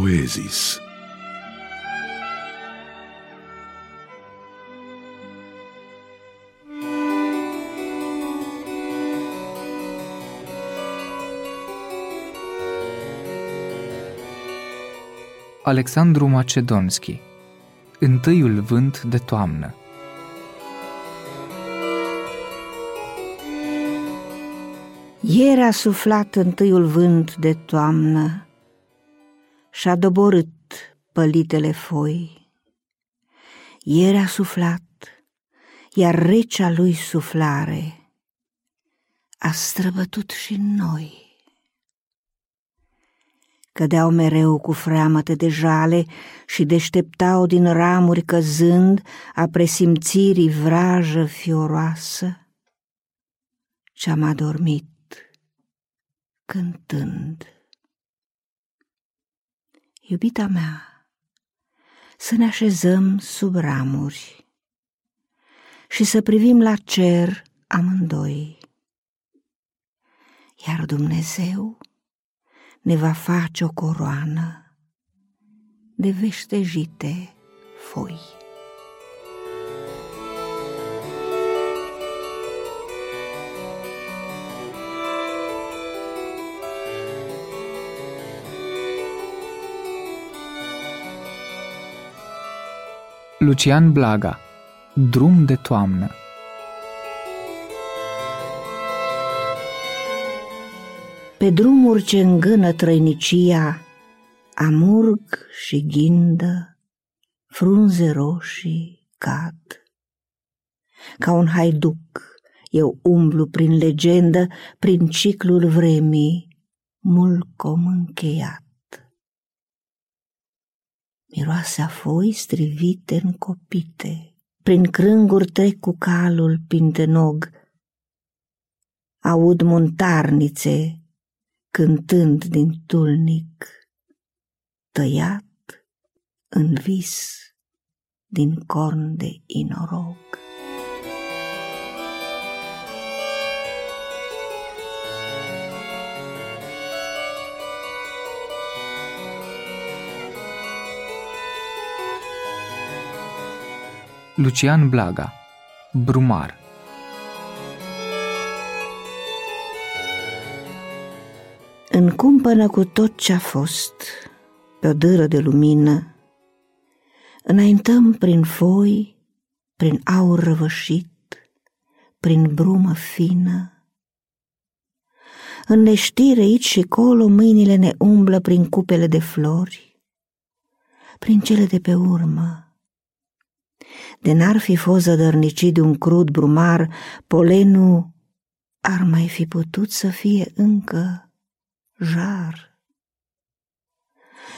poezis. Alexandru Macedonski Întâiul vânt de toamnă Ieri a suflat întâiul vânt de toamnă și-a doborât pălitele foi. Ieri a suflat, iar recea lui suflare a străbătut și noi. Cădeau mereu cu freamăte de jale și deșteptau din ramuri căzând a presimțirii vrajă fioroasă ce-am adormit cântând. Iubita mea, să ne așezăm sub ramuri și să privim la cer amândoi, iar Dumnezeu ne va face o coroană de veștejite foi. Lucian Blaga Drum de toamnă Pe drumuri ce îngână trăinicia, amurg și ghindă, frunze roșii cad. Ca un haiduc eu umblu prin legendă, prin ciclul vremii, mulcom încheiat. Miroase a foi strivite încopite, prin crânguri trec cu calul pintenog. Aud muntarnițe cântând din tulnic, tăiat în vis din corn de inorog. Lucian Blaga Brumar În cumpănă cu tot ce-a fost, pe o dâră de lumină, înaintăm prin foi, prin aur răvășit, prin brumă fină. În neștire aici și colo mâinile ne umblă prin cupele de flori, prin cele de pe urmă, de n-ar fi fost zădărnicit de un crud brumar, polenul ar mai fi putut să fie încă jar.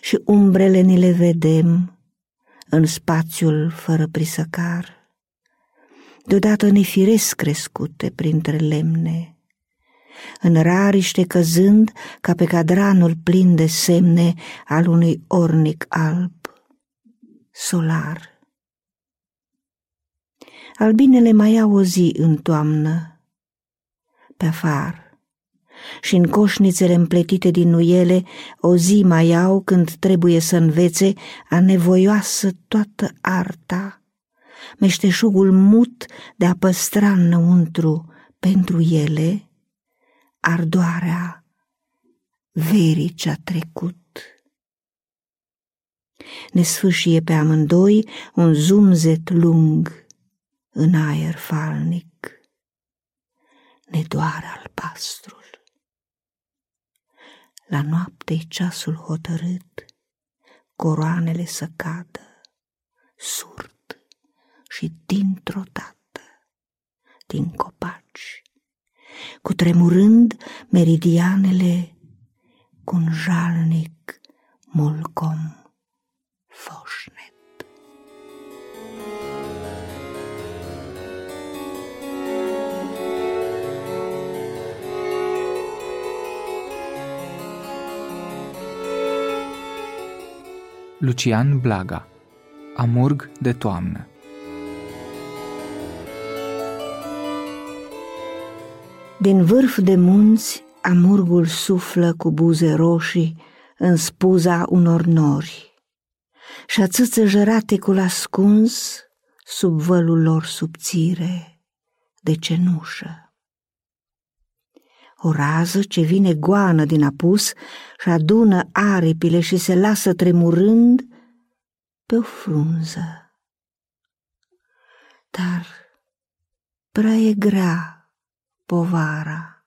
Și umbrele ni le vedem în spațiul fără prisăcar, deodată nefiresc crescute printre lemne, în rariște căzând ca pe cadranul plin de semne al unui ornic alb, solar. Albinele mai au o zi în toamnă, pe afar, și în coșnițele împletite din nuiele o zi mai au când trebuie să învețe a nevoioasă toată arta, meșteșugul mut de a păstra înăuntru pentru ele ardoarea verii ce-a trecut. Ne sfâșie pe amândoi un zumzet lung, în aer falnic, ne doare albastrul. La noapte ceasul hotărât, coroanele să cadă, surd și dintr-o dată, din copaci, cu tremurând meridianele cu un jalnic molcom foșnet. Lucian Blaga. Amurg de toamnă. Din vârf de munți amurgul suflă cu buze roșii în spuza unor nori. Și atâță jăratecul ascuns sub vălul lor subțire de cenușă. O rază ce vine goană din apus și adună aripile și se lasă tremurând pe o frunză. Dar prea e grea povara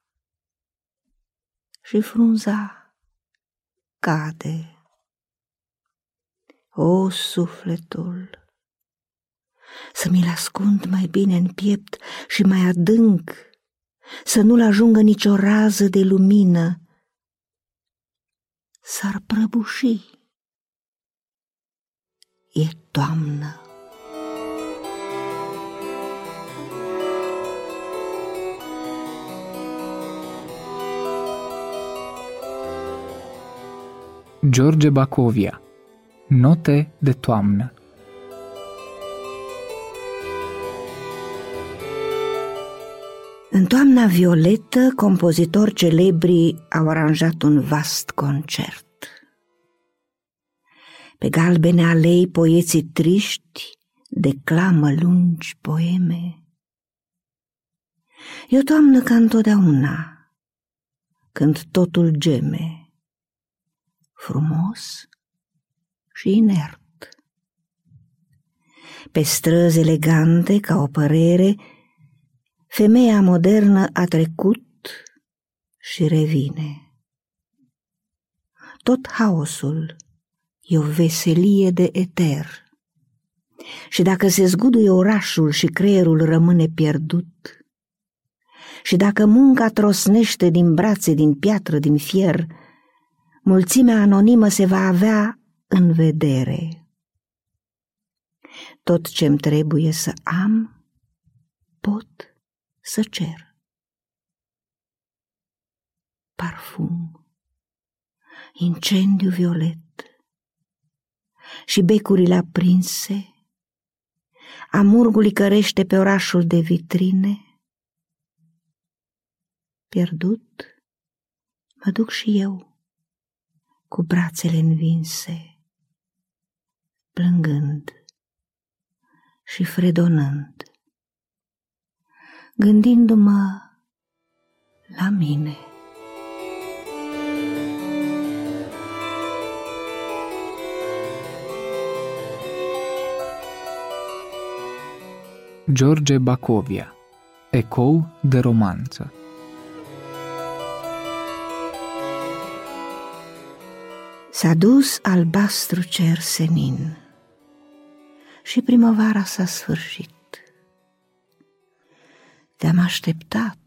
și frunza cade. O, sufletul, să mi-l ascund mai bine în piept și mai adânc, să nu-l ajungă nicio rază de lumină, s-ar prăbuși. E toamnă. George Bacovia Note de toamnă În toamna violetă, compozitori celebri au aranjat un vast concert. Pe galbene alei, poeții triști declamă lungi poeme. E o toamnă ca întotdeauna, când totul geme, frumos și inert. Pe străzi elegante, ca o părere, Femeia modernă a trecut și revine. Tot haosul e o veselie de eter. Și dacă se zguduie orașul și creierul rămâne pierdut, și dacă munca trosnește din brațe, din piatră, din fier, mulțimea anonimă se va avea în vedere. Tot ce-mi trebuie să am, pot să cer. Parfum, incendiu violet și becurile aprinse, amurgul cărește pe orașul de vitrine. Pierdut, mă duc și eu, cu brațele învinse, plângând și fredonând gândindu-mă la mine. George Bacovia Ecou de romanță S-a dus albastru cer senin și primăvara s-a sfârșit. Te-am așteptat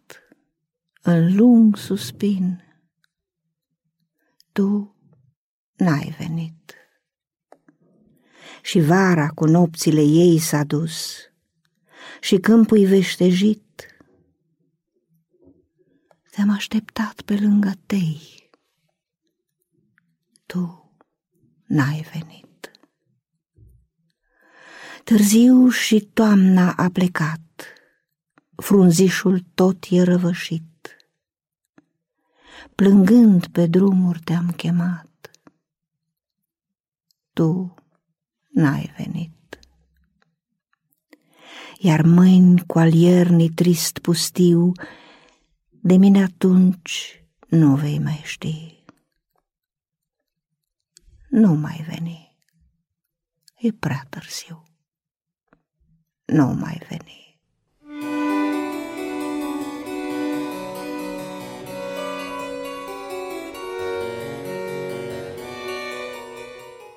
în lung suspin. Tu n-ai venit. Și vara cu nopțile ei s-a dus și câmpul veștejit. Te-am așteptat pe lângă tei. Tu n-ai venit. Târziu și toamna a plecat frunzișul tot e răvășit. Plângând pe drumuri te-am chemat. Tu n-ai venit. Iar mâini cu al iernii trist pustiu, de mine atunci nu vei mai ști. Nu mai veni, e prea târziu. Nu mai veni.